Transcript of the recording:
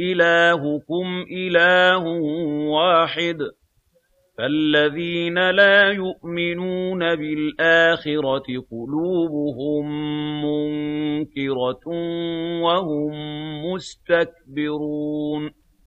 إِلَٰهُكُمْ إِلَٰهٌ وَاحِدٌ ۚ فَالَّذِينَ لَا يُؤْمِنُونَ بِالْآخِرَةِ قُلُوبُهُم مُّنكِرَةٌ وَهُم مُّسْتَكْبِرُونَ